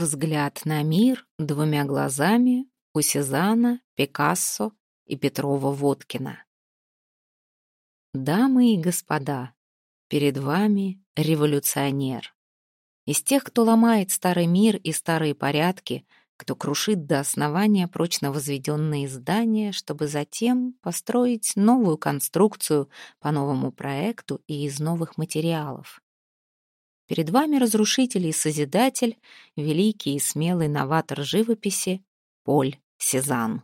Взгляд на мир двумя глазами у Сезана, Пикассо и Петрова-Водкина. Дамы и господа, перед вами революционер. Из тех, кто ломает старый мир и старые порядки, кто крушит до основания прочно возведенные здания, чтобы затем построить новую конструкцию по новому проекту и из новых материалов. Перед вами разрушитель и созидатель, великий и смелый новатор живописи Поль Сезанн.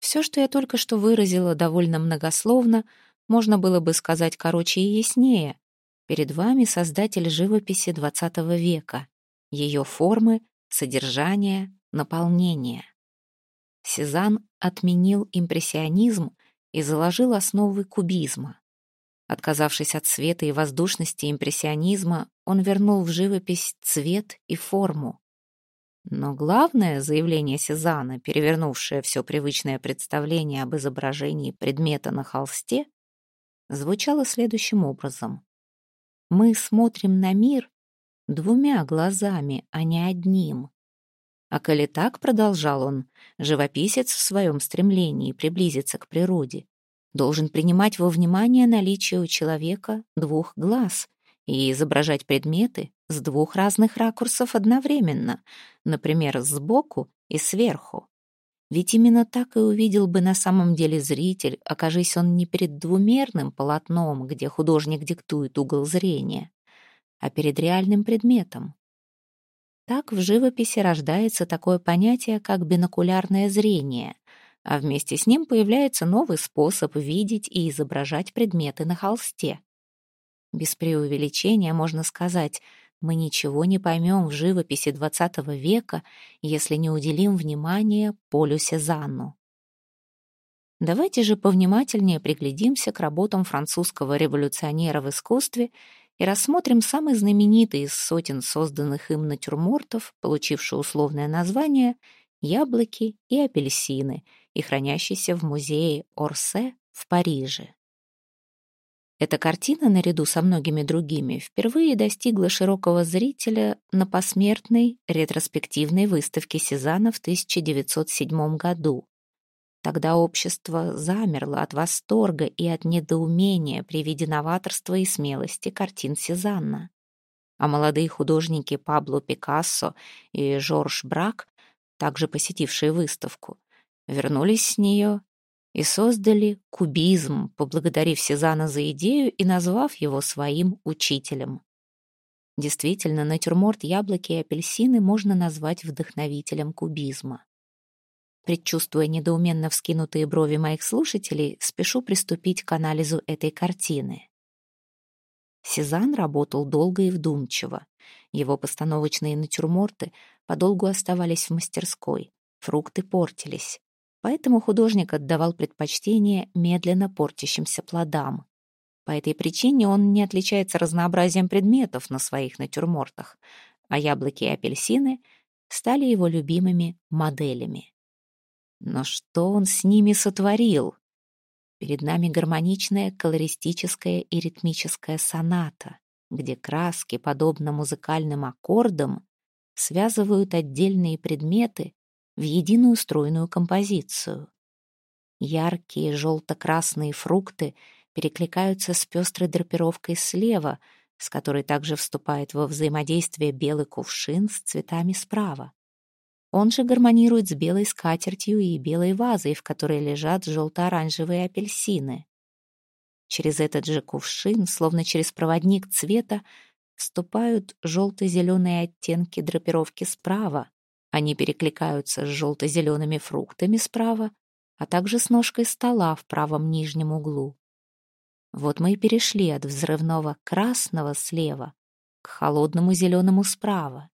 Все, что я только что выразила довольно многословно, можно было бы сказать короче и яснее. Перед вами создатель живописи XX века, ее формы, содержание, наполнение. Сезанн отменил импрессионизм и заложил основы кубизма. Отказавшись от света и воздушности импрессионизма, он вернул в живопись цвет и форму. Но главное заявление Сезанна, перевернувшее все привычное представление об изображении предмета на холсте, звучало следующим образом. «Мы смотрим на мир двумя глазами, а не одним». А коли так, продолжал он, живописец в своем стремлении приблизиться к природе, должен принимать во внимание наличие у человека двух глаз и изображать предметы с двух разных ракурсов одновременно, например, сбоку и сверху. Ведь именно так и увидел бы на самом деле зритель, окажись он не перед двумерным полотном, где художник диктует угол зрения, а перед реальным предметом. Так в живописи рождается такое понятие, как бинокулярное зрение — а вместе с ним появляется новый способ видеть и изображать предметы на холсте. Без преувеличения можно сказать, мы ничего не поймем в живописи XX века, если не уделим внимания Полю Сезанну. Давайте же повнимательнее приглядимся к работам французского революционера в искусстве и рассмотрим самый знаменитый из сотен созданных им натюрмортов, получивший условное название «Яблоки и апельсины», и хранящийся в музее Орсе в Париже. Эта картина, наряду со многими другими, впервые достигла широкого зрителя на посмертной ретроспективной выставке Сезана в 1907 году. Тогда общество замерло от восторга и от недоумения при виде новаторства и смелости картин Сезанна. А молодые художники Пабло Пикассо и Жорж Брак, также посетившие выставку, вернулись с нее и создали кубизм, поблагодарив Сезана за идею и назвав его своим учителем. Действительно, натюрморт яблоки и апельсины можно назвать вдохновителем кубизма. Предчувствуя недоуменно вскинутые брови моих слушателей, спешу приступить к анализу этой картины. Сезанн работал долго и вдумчиво. Его постановочные натюрморты подолгу оставались в мастерской. Фрукты портились. Поэтому художник отдавал предпочтение медленно портящимся плодам. По этой причине он не отличается разнообразием предметов на своих натюрмортах, а яблоки и апельсины стали его любимыми моделями. Но что он с ними сотворил? Перед нами гармоничная колористическая и ритмическая соната, где краски, подобно музыкальным аккордам, связывают отдельные предметы в единую стройную композицию. Яркие желто-красные фрукты перекликаются с пестрой драпировкой слева, с которой также вступает во взаимодействие белый кувшин с цветами справа. Он же гармонирует с белой скатертью и белой вазой, в которой лежат желто-оранжевые апельсины. Через этот же кувшин, словно через проводник цвета, вступают желто-зеленые оттенки драпировки справа, они перекликаются с желто-зелеными фруктами справа, а также с ножкой стола в правом нижнем углу. Вот мы и перешли от взрывного красного слева к холодному зеленому справа.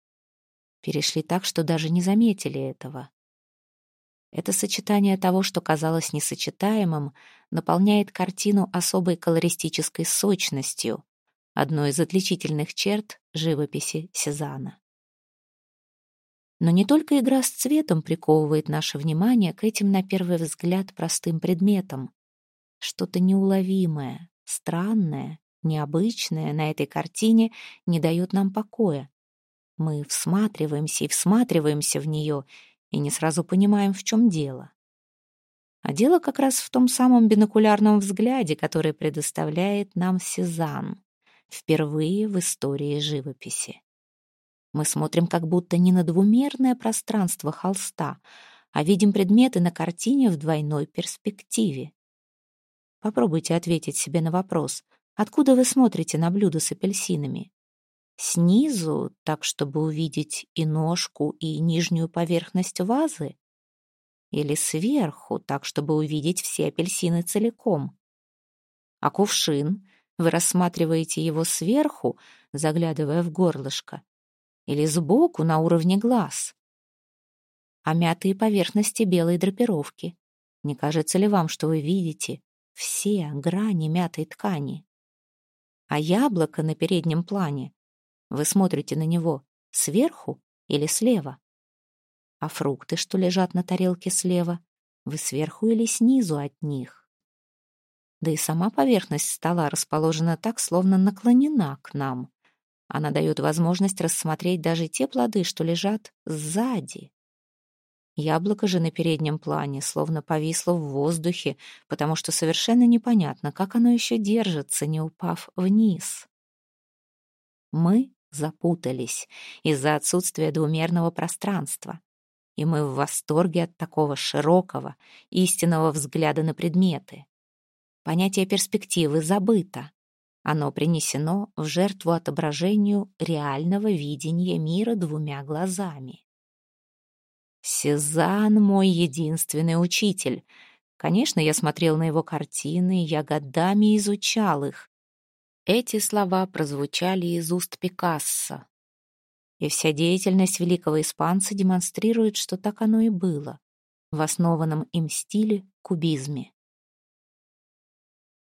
Перешли так, что даже не заметили этого. Это сочетание того, что казалось несочетаемым, наполняет картину особой колористической сочностью, одной из отличительных черт живописи Сезана. Но не только игра с цветом приковывает наше внимание к этим, на первый взгляд, простым предметам. Что-то неуловимое, странное, необычное на этой картине не дает нам покоя. Мы всматриваемся и всматриваемся в нее и не сразу понимаем, в чем дело. А дело как раз в том самом бинокулярном взгляде, который предоставляет нам Сезанн впервые в истории живописи. Мы смотрим как будто не на двумерное пространство холста, а видим предметы на картине в двойной перспективе. Попробуйте ответить себе на вопрос, откуда вы смотрите на блюдо с апельсинами? Снизу, так чтобы увидеть и ножку, и нижнюю поверхность вазы? Или сверху, так чтобы увидеть все апельсины целиком? А кувшин? Вы рассматриваете его сверху, заглядывая в горлышко, или сбоку на уровне глаз? А мятые поверхности белой драпировки? Не кажется ли вам, что вы видите все грани мятой ткани? А яблоко на переднем плане? Вы смотрите на него сверху или слева? а фрукты, что лежат на тарелке слева, вы сверху или снизу от них. Да и сама поверхность стола расположена так, словно наклонена к нам. Она дает возможность рассмотреть даже те плоды, что лежат сзади. Яблоко же на переднем плане словно повисло в воздухе, потому что совершенно непонятно, как оно еще держится, не упав вниз. Мы запутались из-за отсутствия двумерного пространства и мы в восторге от такого широкого, истинного взгляда на предметы. Понятие перспективы забыто. Оно принесено в жертву отображению реального видения мира двумя глазами. Сезанн — мой единственный учитель. Конечно, я смотрел на его картины, я годами изучал их. Эти слова прозвучали из уст Пикассо, и вся деятельность великого испанца демонстрирует, что так оно и было, в основанном им стиле кубизме.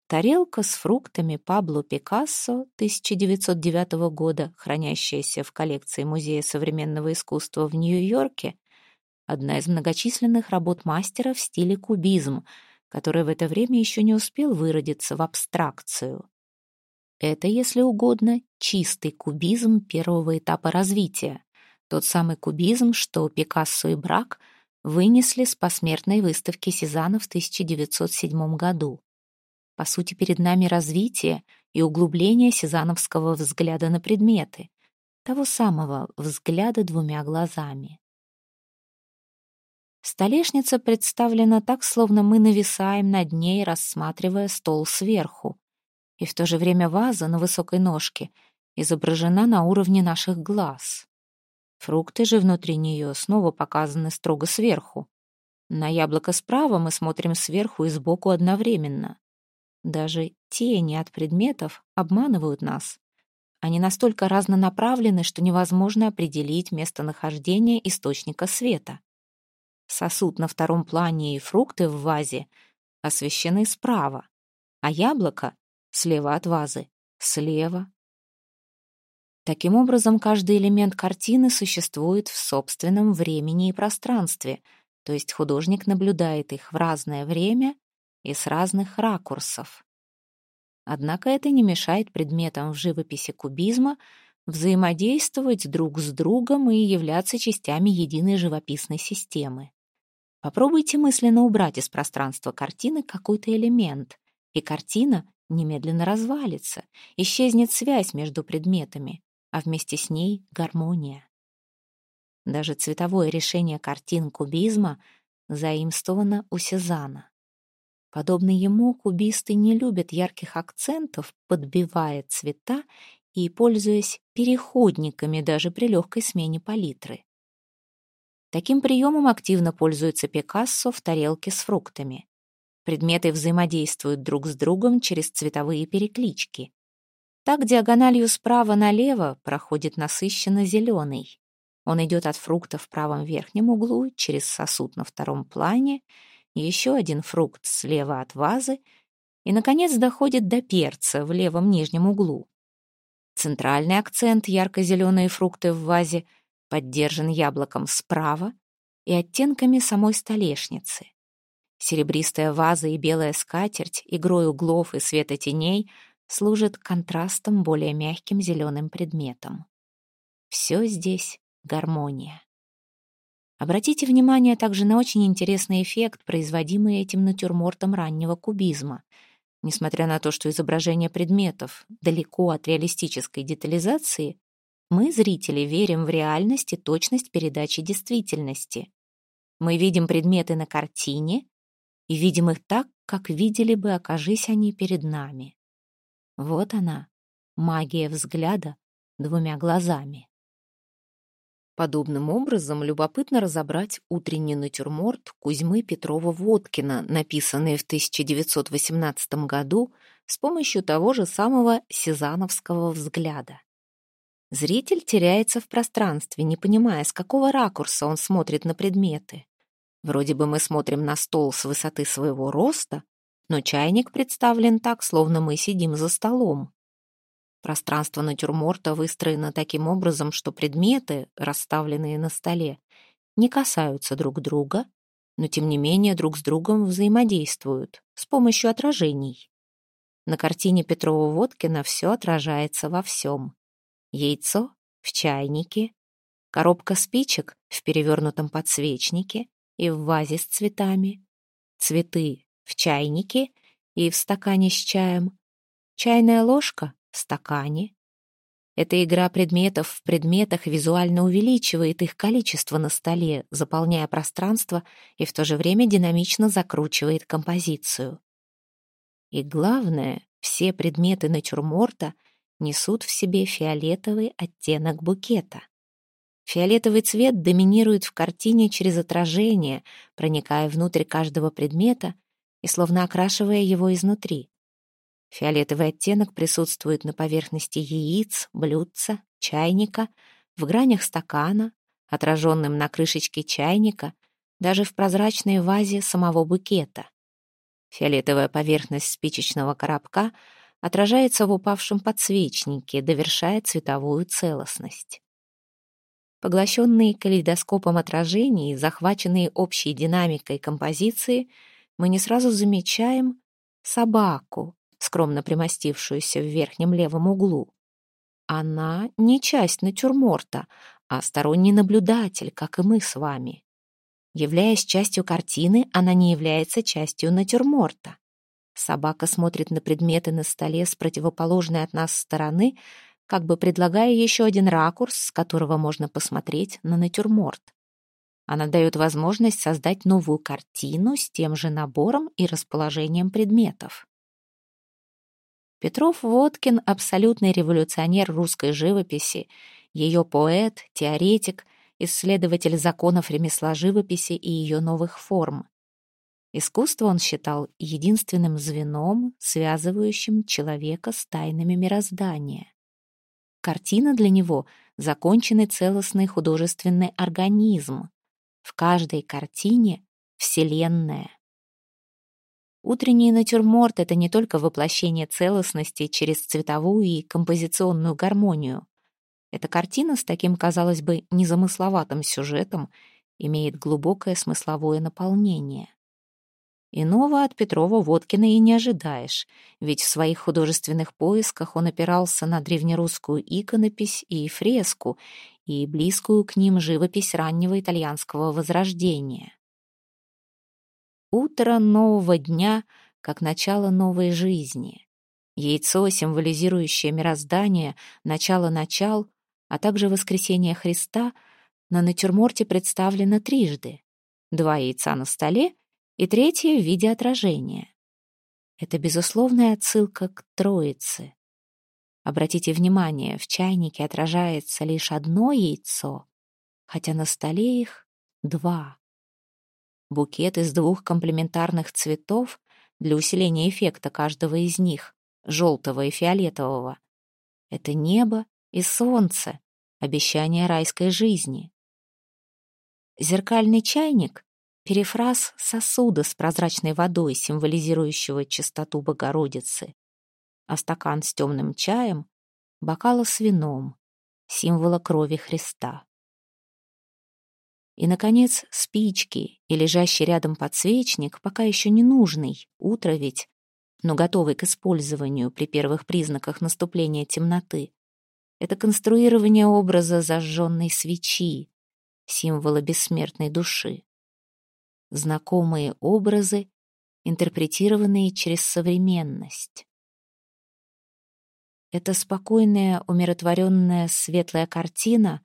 Тарелка с фруктами Пабло Пикассо 1909 года, хранящаяся в коллекции Музея современного искусства в Нью-Йорке, одна из многочисленных работ мастера в стиле кубизм, который в это время еще не успел выродиться в абстракцию. Это, если угодно, чистый кубизм первого этапа развития. Тот самый кубизм, что Пикассо и Брак вынесли с посмертной выставки Сезанна в 1907 году. По сути, перед нами развитие и углубление сезановского взгляда на предметы, того самого взгляда двумя глазами. Столешница представлена так, словно мы нависаем над ней, рассматривая стол сверху и в то же время ваза на высокой ножке изображена на уровне наших глаз. Фрукты же внутри нее снова показаны строго сверху. На яблоко справа мы смотрим сверху и сбоку одновременно. Даже тени от предметов обманывают нас. Они настолько разнонаправлены, что невозможно определить местонахождение источника света. Сосуд на втором плане и фрукты в вазе освещены справа, а яблоко слева от вазы, слева. Таким образом, каждый элемент картины существует в собственном времени и пространстве, то есть художник наблюдает их в разное время и с разных ракурсов. Однако это не мешает предметам в живописи кубизма взаимодействовать друг с другом и являться частями единой живописной системы. Попробуйте мысленно убрать из пространства картины какой-то элемент, и картина немедленно развалится, исчезнет связь между предметами, а вместе с ней гармония. Даже цветовое решение картин кубизма заимствовано у Сезана. Подобно ему, кубисты не любят ярких акцентов, подбивая цвета и пользуясь переходниками даже при легкой смене палитры. Таким приемом активно пользуется Пикассо в тарелке с фруктами. Предметы взаимодействуют друг с другом через цветовые переклички. Так диагональю справа налево проходит насыщенно зеленый. Он идет от фрукта в правом верхнем углу через сосуд на втором плане, еще один фрукт слева от вазы и, наконец, доходит до перца в левом нижнем углу. Центральный акцент ярко-зеленые фрукты в вазе поддержан яблоком справа и оттенками самой столешницы. Серебристая ваза и белая скатерть, игрой углов и света теней служат контрастом более мягким зеленым предметам. Все здесь гармония. Обратите внимание также на очень интересный эффект, производимый этим натюрмортом раннего кубизма. Несмотря на то, что изображение предметов далеко от реалистической детализации, мы, зрители, верим в реальность и точность передачи действительности. Мы видим предметы на картине и видим их так, как видели бы, окажись они перед нами. Вот она, магия взгляда двумя глазами. Подобным образом любопытно разобрать утренний натюрморт Кузьмы Петрова-Водкина, написанный в 1918 году с помощью того же самого сезановского взгляда. Зритель теряется в пространстве, не понимая, с какого ракурса он смотрит на предметы. Вроде бы мы смотрим на стол с высоты своего роста, но чайник представлен так, словно мы сидим за столом. Пространство натюрморта выстроено таким образом, что предметы, расставленные на столе, не касаются друг друга, но тем не менее друг с другом взаимодействуют с помощью отражений. На картине Петрова-Водкина все отражается во всем. Яйцо в чайнике, коробка спичек в перевернутом подсвечнике и в вазе с цветами, цветы в чайнике и в стакане с чаем, чайная ложка стакане. Эта игра предметов в предметах визуально увеличивает их количество на столе, заполняя пространство и в то же время динамично закручивает композицию. И главное, все предметы натюрморта несут в себе фиолетовый оттенок букета. Фиолетовый цвет доминирует в картине через отражение, проникая внутрь каждого предмета и словно окрашивая его изнутри. Фиолетовый оттенок присутствует на поверхности яиц, блюдца, чайника, в гранях стакана, отраженным на крышечке чайника, даже в прозрачной вазе самого букета. Фиолетовая поверхность спичечного коробка отражается в упавшем подсвечнике, довершая цветовую целостность. Поглощенные калейдоскопом отражений, захваченные общей динамикой композиции, мы не сразу замечаем собаку, скромно примостившуюся в верхнем левом углу. Она не часть натюрморта, а сторонний наблюдатель, как и мы с вами. Являясь частью картины, она не является частью натюрморта. Собака смотрит на предметы на столе с противоположной от нас стороны, как бы предлагая еще один ракурс, с которого можно посмотреть на натюрморт. Она дает возможность создать новую картину с тем же набором и расположением предметов. Петров-Водкин — абсолютный революционер русской живописи, ее поэт, теоретик, исследователь законов ремесла живописи и ее новых форм. Искусство он считал единственным звеном, связывающим человека с тайнами мироздания. Картина для него — законченный целостный художественный организм. В каждой картине — вселенная. Утренний натюрморт — это не только воплощение целостности через цветовую и композиционную гармонию. Эта картина с таким, казалось бы, незамысловатым сюжетом имеет глубокое смысловое наполнение. Иного от Петрова-Водкина и не ожидаешь, ведь в своих художественных поисках он опирался на древнерусскую иконопись и фреску и близкую к ним живопись раннего итальянского возрождения. Утро нового дня, как начало новой жизни. Яйцо, символизирующее мироздание, начало начал, а также воскресение Христа, на натюрморте представлено трижды. Два яйца на столе и третье в виде отражения. Это безусловная отсылка к Троице. Обратите внимание, в чайнике отражается лишь одно яйцо, хотя на столе их два. Букет из двух комплементарных цветов для усиления эффекта каждого из них, желтого и фиолетового. Это небо и солнце, обещание райской жизни. Зеркальный чайник — перефраз сосуда с прозрачной водой, символизирующего чистоту Богородицы, а стакан с темным чаем — бокала с вином, символа крови Христа. И, наконец, спички и лежащий рядом подсвечник, пока еще не нужный, утро ведь, но готовый к использованию при первых признаках наступления темноты. Это конструирование образа зажженной свечи, символа бессмертной души. Знакомые образы, интерпретированные через современность. Эта спокойная, умиротворенная, светлая картина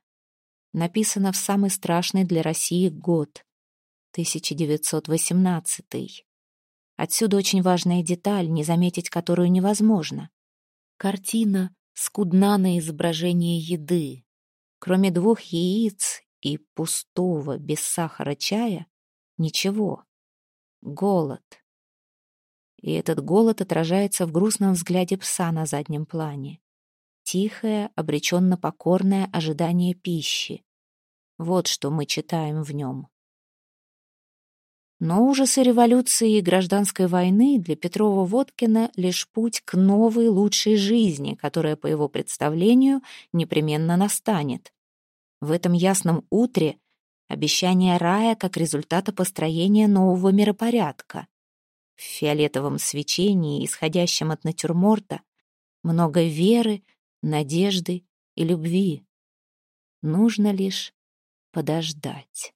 написана в самый страшный для России год — 1918. Отсюда очень важная деталь, не заметить которую невозможно. Картина скудна на изображение еды. Кроме двух яиц и пустого, без сахара чая, ничего. Голод. И этот голод отражается в грустном взгляде пса на заднем плане. Тихое, обреченно покорное ожидание пищи. Вот что мы читаем в нем. Но ужасы революции и гражданской войны для Петрова-Водкина лишь путь к новой лучшей жизни, которая, по его представлению, непременно настанет. В этом ясном утре обещание рая как результата построения нового миропорядка. В фиолетовом свечении, исходящем от натюрморта, много веры, надежды и любви. Нужно лишь подождать.